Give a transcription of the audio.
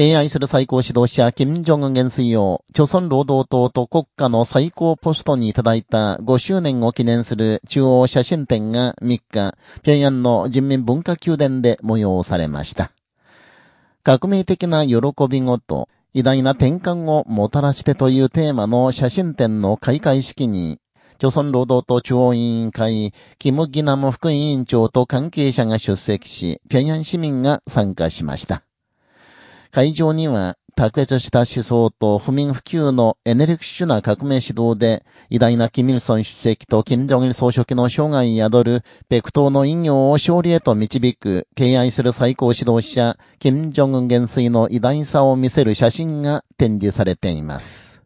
敬愛する最高指導者、金正恩元帥を、朝鮮労働党と国家の最高ポストにいただいた5周年を記念する中央写真展が3日、平壌の人民文化宮殿で催されました。革命的な喜びごと、偉大な転換をもたらしてというテーマの写真展の開会式に、朝鮮労働党中央委員会、キム・ギナム副委員長と関係者が出席し、平壌市民が参加しました。会場には、卓越した思想と不眠不休のエネルギッシュな革命指導で、偉大なキミルソン主席と金正日総書記の生涯宿る、北東の引用を勝利へと導く、敬愛する最高指導者、金正恩元帥の偉大さを見せる写真が展示されています。